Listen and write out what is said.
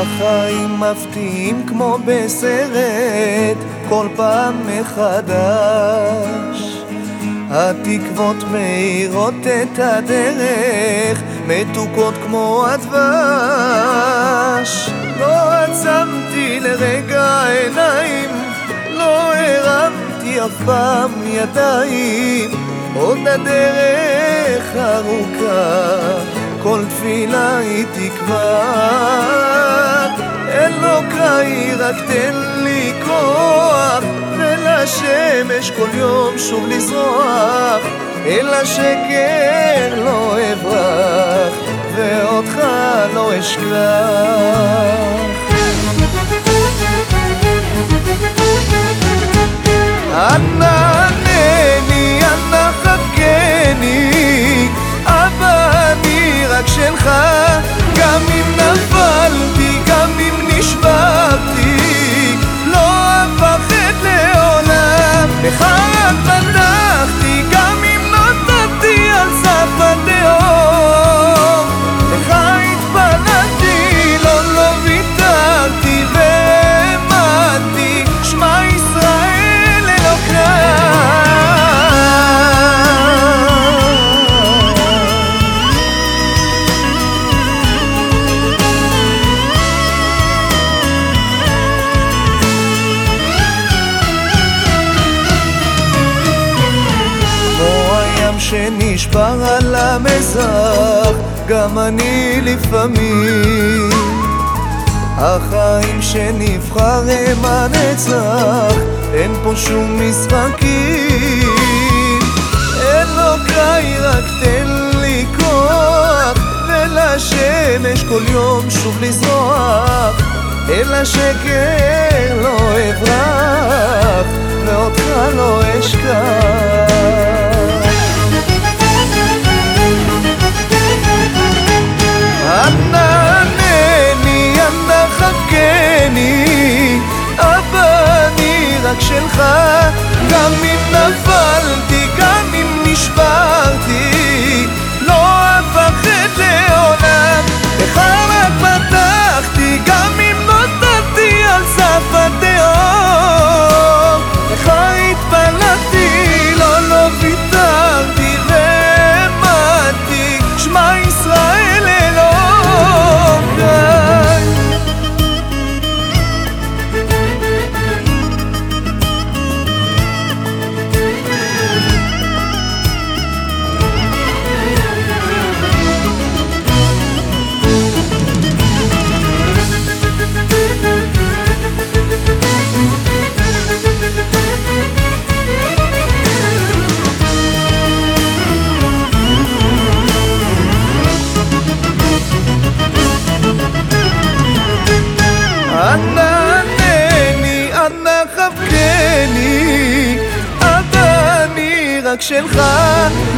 החיים מפתיעים כמו בסרט, כל פעם מחדש. התקוות מאירות את הדרך, מתוקות כמו הדבש. לא עצמתי לרגע עיניים, לא הרמתי אף פעם ידיים, עוד הדרך ארוכה, כל תפילה היא תקווה. רק תן לי כוח ולשמש כל יום שוב לזרוח אל השקר לא אברח ואותך לא אשכח שנשבר על המזרח, גם אני לפעמים. החיים שנבחר הם הנצח, אין פה שום משחקים. אלוקיי רק תן לי כוח, ולשמש כל יום שוב לזרוח, אל השקר לא אברח, 权衡